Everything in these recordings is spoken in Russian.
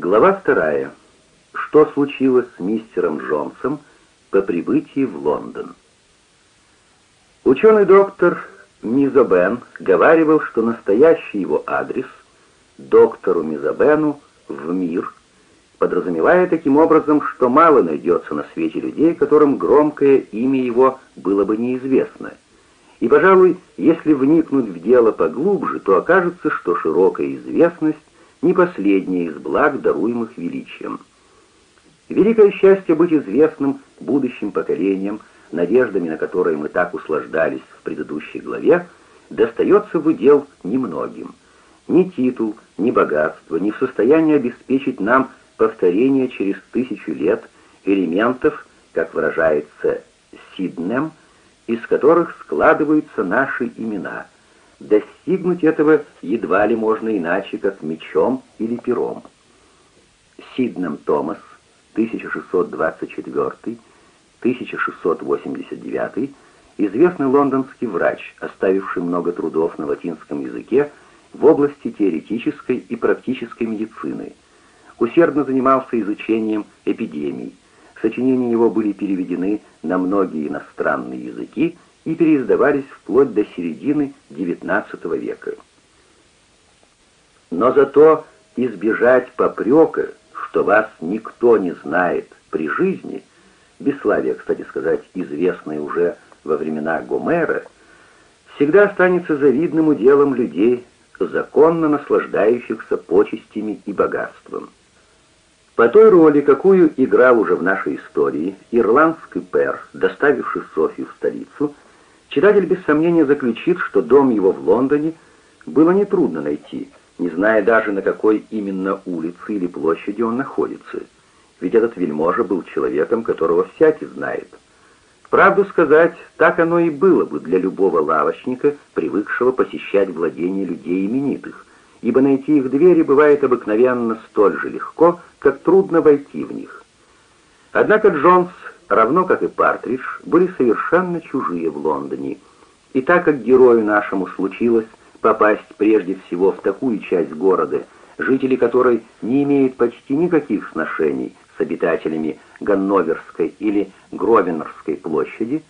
Глава вторая. Что случилось с мистером Джонсом по прибытии в Лондон? Ученый доктор Мизобен говаривал, что настоящий его адрес доктору Мизобену в мир, подразумевая таким образом, что мало найдется на свете людей, которым громкое имя его было бы неизвестно. И, пожалуй, если вникнуть в дело поглубже, то окажется, что широкая известность не последняя из благ, даруемых величием. Великое счастье быть известным будущим поколениям, надеждами на которые мы так услаждались в предыдущей главе, достается в удел немногим. Ни титул, ни богатство не в состоянии обеспечить нам повторение через тысячу лет элементов, как выражается Сиднем, из которых складываются наши имена – Достигнуть этого едва ли можно иначе, как мечом или пером. Сиднем Томас, 1624-1689, известный лондонский врач, оставивший много трудов на латинском языке в области теоретической и практической медицины, усердно занимался изучением эпидемий. Сочинения его были переведены на многие иностранные языки и переиздавались вплоть до середины XIX века. Но зато избежать попрека, что вас никто не знает при жизни, бесславие, кстати сказать, известное уже во времена Гомера, всегда останется завидным уделом людей, законно наслаждающихся почестями и богатством. По той роли, какую играл уже в нашей истории ирландский пэр, доставивший Софию в столицу, Читатель без сомнения заключит, что дом его в Лондоне было нетрудно найти, не зная даже, на какой именно улице или площади он находится. Ведь этот вельможа был человеком, которого всякий знает. Правду сказать, так оно и было бы для любого лавочника, привыкшего посещать владения людей именитых, ибо найти их двери бывает обыкновенно столь же легко, как трудно войти в них. Однако Джонс равно как и Партридж, были совершенно чужие в Лондоне. И так как герою нашему случилось попасть прежде всего в такую часть города, жители которой не имеют почти никаких сношений с обитателями Ганноверской или Гровенорской площади,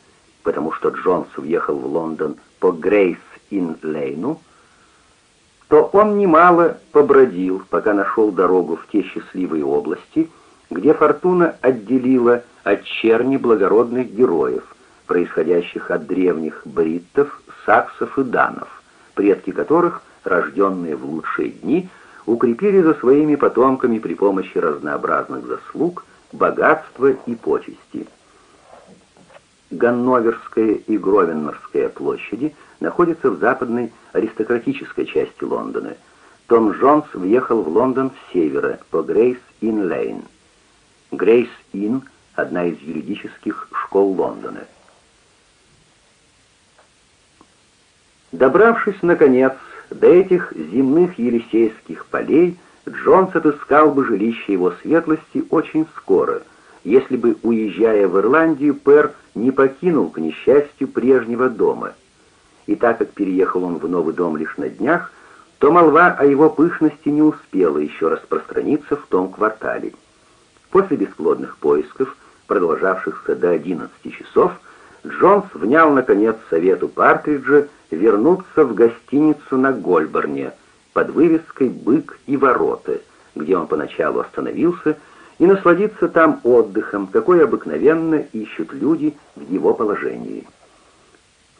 потому что Джонс въехал в Лондон по Грейс-Ин-Лейну, то он немало побродил, пока нашел дорогу в те счастливые области, где фортуна отделила от черни благородных героев, происходящих от древних бриттов, саксов и данов, предки которых, рожденные в лучшие дни, укрепили за своими потомками при помощи разнообразных заслуг, богатства и почести. Ганноверская и Гровеннорская площади находятся в западной аристократической части Лондона. Том Джонс въехал в Лондон с севера по Грейс-Ин-Лейн. Грейс-Ин – одна из юридических школ Лондона. Добравшись, наконец, до этих земных елисейских полей, Джонс отыскал бы жилище его светлости очень скоро, если бы, уезжая в Ирландию, пэр не покинул, к несчастью, прежнего дома. И так как переехал он в новый дом лишь на днях, то молва о его пышности не успела еще распространиться в том квартале. После бесплодных поисков продолжавшихся до 11 часов, Джонс внял, наконец, совету Партриджа вернуться в гостиницу на Гольборне под вывеской «Бык и ворота», где он поначалу остановился, и насладиться там отдыхом, какой обыкновенно ищут люди в его положении.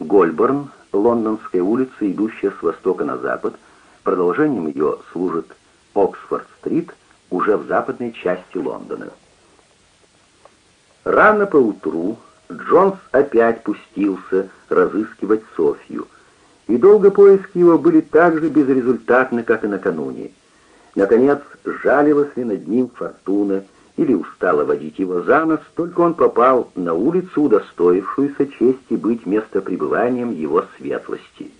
Гольборн, лондонская улица, идущая с востока на запад, продолжением ее служит Оксфорд-стрит, уже в западной части Лондона. Рано поутру Джонс опять пустился разыскивать Софью, и долго поиски его были так же безрезультатны, как и накануне. Наконец, жалилась ли над ним фортуна или устала водить его за нос, только он попал на улицу, удостоившуюся чести быть местопребыванием его светлости.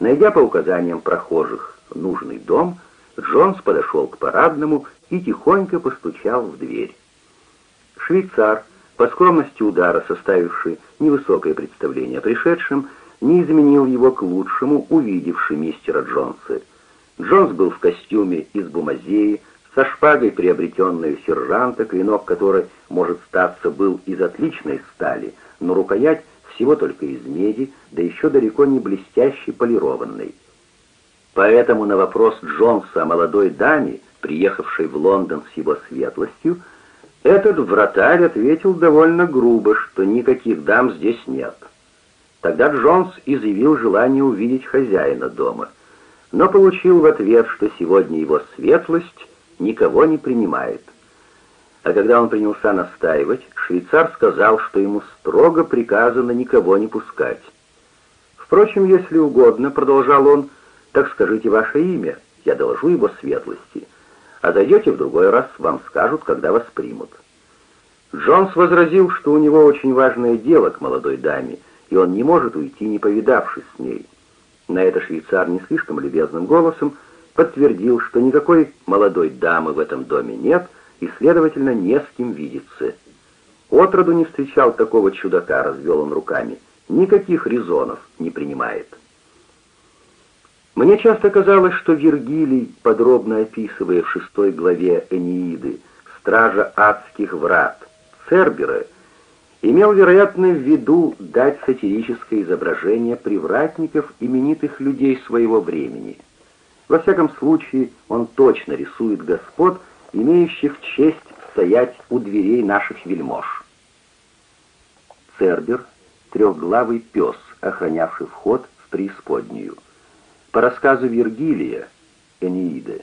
Найдя по указаниям прохожих нужный дом, Джонс подошел к парадному и тихонько постучал в дверь. Швейцар, по скромности удара, составивший невысокое представление о пришедшем, не изменил его к лучшему, увидевший мистера Джонса. Джонс был в костюме из бумазеи, со шпагой, приобретенной у сержанта, клинок которой, может статься, был из отличной стали, но рукоять всего только из меди, да еще далеко не блестящей полированной. Поэтому на вопрос Джонса о молодой даме, приехавшей в Лондон с его светлостью, этот вратарь ответил довольно грубо, что никаких дам здесь нет. Тогда Джонс изъявил желание увидеть хозяина дома, но получил в ответ, что сегодня его светлость никого не принимает. А когда он принялся настаивать, швейцар сказал, что ему строго приказано никого не пускать. «Впрочем, если угодно», — продолжал он, — «так скажите ваше имя, я доложу его светлости, а зайдете в другой раз, вам скажут, когда вас примут». Джонс возразил, что у него очень важное дело к молодой даме, и он не может уйти, не повидавшись с ней. На это швейцар не слишком любезным голосом подтвердил, что никакой молодой дамы в этом доме нет и, следовательно, не с кем видеться. Отроду не встречал такого чудака, развел он руками. Никаких резонов не принимает. Мне часто казалось, что Вергилий, подробно описывая в шестой главе Энеиды стража адских врат, Цербера, имел, вероятно, в виду дать сатирическое изображение привратников именитых людей своего времени. Во всяком случае, он точно рисует господ, имеющих честь стоять у дверей наших вельмож. Цербер — трехглавый пес, охранявший вход в преисподнюю. По рассказу Вергилия, Энеида,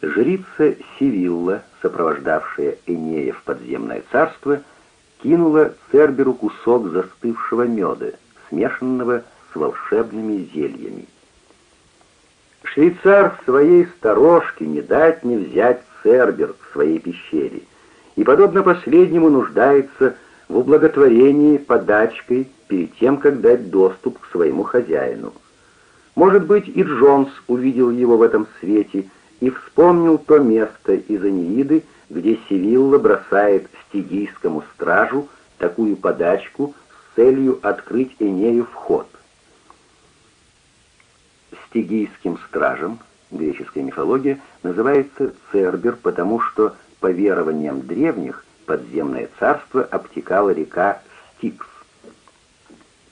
жрица Сивилла, сопровождавшая Энея в подземное царство, кинула Церберу кусок застывшего меда, смешанного с волшебными зельями. Швейцар в своей сторожке не дать не взять Цербер в своей пещере, и, подобно последнему, нуждается в ублаготворении подачкой перед тем, как дать доступ к своему хозяину. Может быть, и Джонс увидел его в этом свете и вспомнил то место из Анеиды, где Севилла бросает стигийскому стражу такую подачку с целью открыть Энею вход стигийским стражем, греческая мифология, называется Цербер, потому что, по верованиям древних, подземное царство обтекала река Стикс.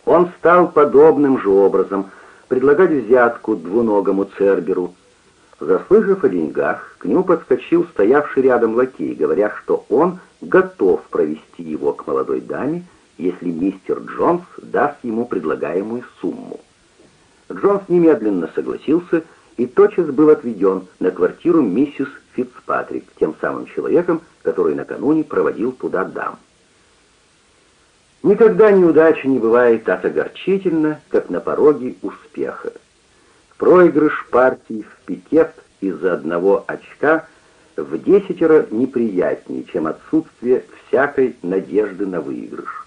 Он стал подобным же образом предлагать взятку двуногому Церберу. Заслышав о деньгах, к нему подскочил стоявший рядом лакей, говоря, что он готов провести его к молодой даме, если мистер Джонс даст ему предлагаемую сумму. Джонс немедленно согласился и тотчас был отведен на квартиру миссис Фицпатрик, тем самым человеком, который накануне проводил туда дам. Никогда неудача не бывает так огорчительно, как на пороге успеха. Проигрыш партии в пикет из-за одного очка в десятеро неприятнее, чем отсутствие всякой надежды на выигрыш.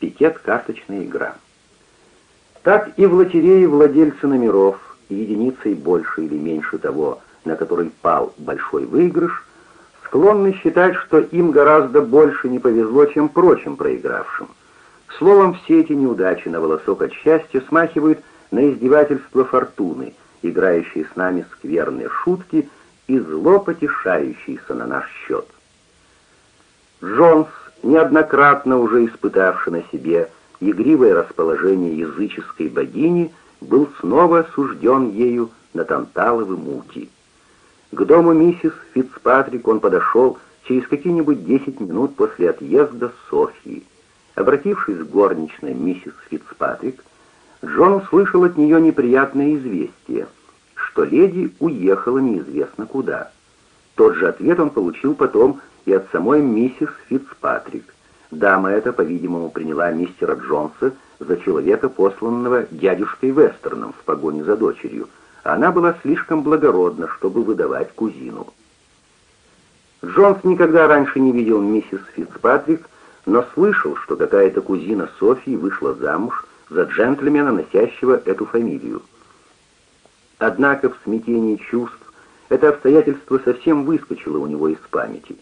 Пикет — карточная игра. Так и в лотерее владельцы номеров, единицей больше или меньше того, на который пал большой выигрыш, склонны считать, что им гораздо больше не повезло, чем прочим проигравшим. Словом, все эти неудачи на волосок от счастья смахивают на издевательство фортуны, играющие с нами скверные шутки и зло потешающиеся на наш счет. Джонс, неоднократно уже испытавший на себе игривое расположение языческой богини, был снова осужден ею на танталовы муки. К дому миссис Фицпатрик он подошел через какие-нибудь десять минут после отъезда Софьи. Обратившись к горничной миссис Фицпатрик, Джон услышал от нее неприятное известие, что леди уехала неизвестно куда. Тот же ответ он получил потом и от самой миссис Фицпатрик. Дама эта, по-видимому, приняла мистера Джонса за человека, посланного дядюшкой Вестерном в погоне за дочерью. Она была слишком благородна, чтобы выдавать кузину. Джонс никогда раньше не видел миссис Фицпатрик, но слышал, что какая-то кузина Софии вышла замуж за джентльмена, носящего эту фамилию. Однако в смятении чувств это обстоятельство совсем выскочило у него из памяти.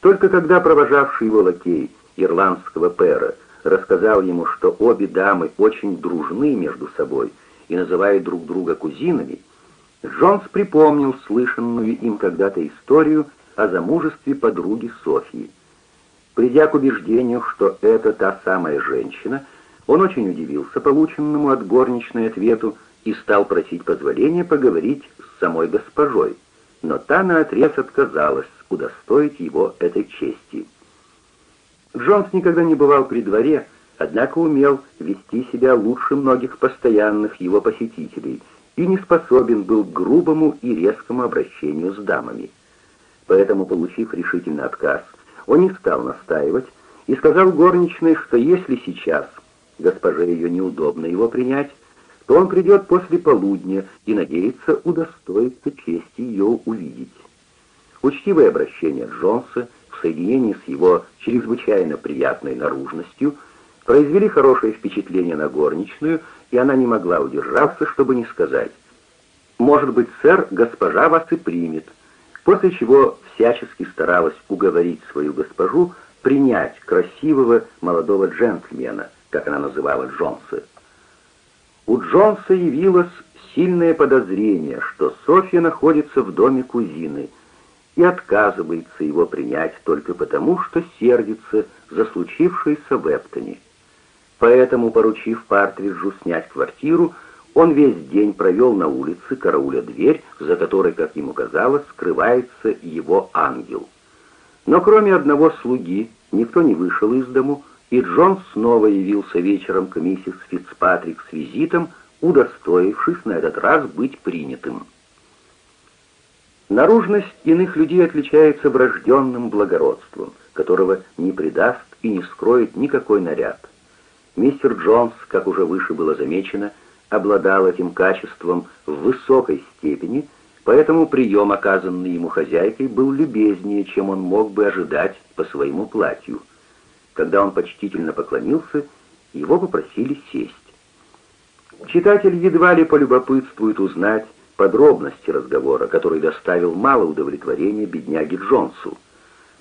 Только когда провожавший его лакей ирландского пэра, рассказал ему, что обе дамы очень дружны между собой и называют друг друга кузинами, Джонс припомнил слышанную им когда-то историю о замужестве подруги Софии. Придя к убеждению, что это та самая женщина, он очень удивился полученному от горничной ответу и стал просить позволения поговорить с самой госпожой, но та наотрез отказалась удостоить его этой чести. Джонс никогда не бывал при дворе, однако умел вести себя лучше многих постоянных его посетителей и не способен был к грубому и резкому обращению с дамами. Поэтому, получив решительный отказ, он не стал настаивать и сказал горничной, что если сейчас госпоже ее неудобно его принять, то он придет после полудня и надеется удостоиться чести ее увидеть. Учтивое обращение Джонса в соединении с его чрезвычайно приятной наружностью произвели хорошее впечатление на горничную, и она не могла удержаться, чтобы не сказать «Может быть, сэр, госпожа вас и примет», после чего всячески старалась уговорить свою госпожу принять красивого молодого джентльмена, как она называла Джонса. У Джонса явилось сильное подозрение, что Софья находится в доме кузины и отказывается его принять только потому, что сердится за случившееся в Эптоне. Поэтому, поручив Партриджу снять квартиру, он весь день провел на улице, карауля дверь, за которой, как ему казалось, скрывается его ангел. Но кроме одного слуги, никто не вышел из дому, и Джон снова явился вечером к миссис Фицпатрик с визитом, удостоившись на этот раз быть принятым. Наружность иных людей отличается врожденным благородством, которого не придаст и не скроет никакой наряд. Мистер Джонс, как уже выше было замечено, — обладал этим качеством в высокой степени, поэтому прием, оказанный ему хозяйкой, был любезнее, чем он мог бы ожидать по своему платью. Когда он почтительно поклонился, его попросили сесть. Читатель едва ли полюбопытствует узнать подробности разговора, который доставил мало удовлетворения бедняге Джонсу.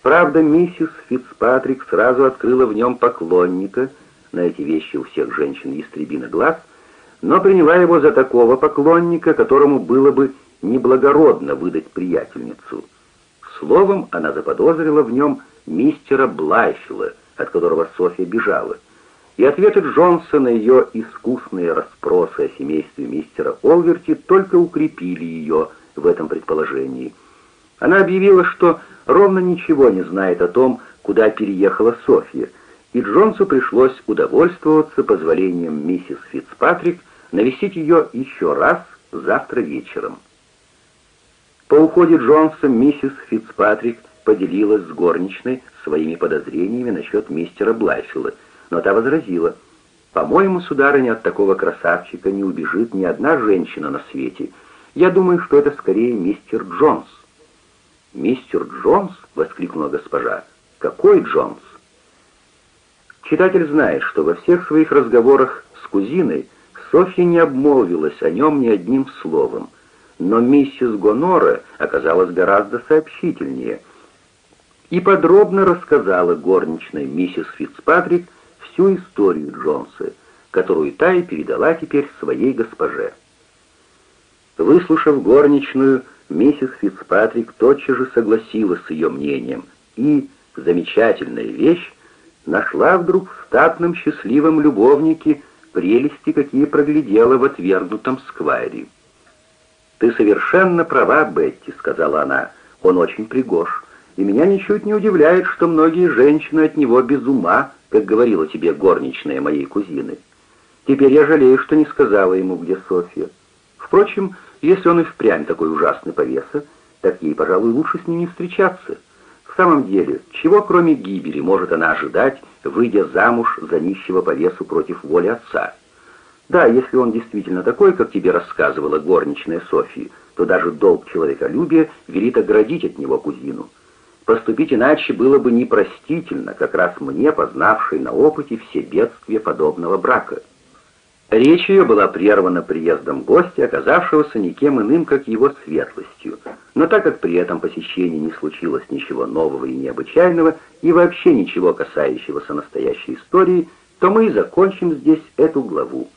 Правда, миссис Фицпатрик сразу открыла в нем поклонника, на эти вещи у всех женщин ястребиный глаз — но приняла его за такого поклонника, которому было бы неблагородно выдать приятельницу. Словом, она заподозрила в нем мистера Блайфила, от которого Софья бежала, и ответы Джонса на ее искусные расспросы о семействе мистера Олверти только укрепили ее в этом предположении. Она объявила, что ровно ничего не знает о том, куда переехала Софья, и Джонсу пришлось удовольствоваться позволением миссис Фицпатрик навестить ее еще раз завтра вечером. По уходе Джонса миссис Фицпатрик поделилась с горничной своими подозрениями насчет мистера Блайфилла, но та возразила, «По-моему, сударыня, от такого красавчика не убежит ни одна женщина на свете. Я думаю, что это скорее мистер Джонс». «Мистер Джонс?» — воскликнула госпожа. «Какой Джонс?» Читатель знает, что во всех своих разговорах с кузиной Софья не обмолвилась о нем ни одним словом, но миссис Гонора оказалась гораздо сообщительнее и подробно рассказала горничной миссис Фицпатрик всю историю Джонса, которую та и передала теперь своей госпоже. Выслушав горничную, миссис Фицпатрик тотчас же согласилась с ее мнением и, замечательная вещь, нашла вдруг в статном счастливом любовнике прелести, какие проглядела в отвергнутом сквайре. «Ты совершенно права, Бетти», — сказала она, — «он очень пригож, и меня ничуть не удивляет, что многие женщины от него без ума, как говорила тебе горничная моей кузины. Теперь я жалею, что не сказала ему, где Софья. Впрочем, если он и впрямь такой ужасный повеса, так ей, пожалуй, лучше с ним не встречаться. Самом деле, чего кроме гибели может она ожидать, выйдя замуж за нищего повесу против воли отца. Да, если он действительно такой, как тебе рассказывала горничная София, то даже долг человеколюбия велит оградить от него кузину. Поступить иначе было бы непростительно, как раз мне, познавшей на опыте все бедствия подобного брака. Речь ее была прервана приездом гостя, оказавшегося никем иным, как его светлостью. Но так как при этом посещении не случилось ничего нового и необычайного, и вообще ничего касающегося настоящей истории, то мы и закончим здесь эту главу.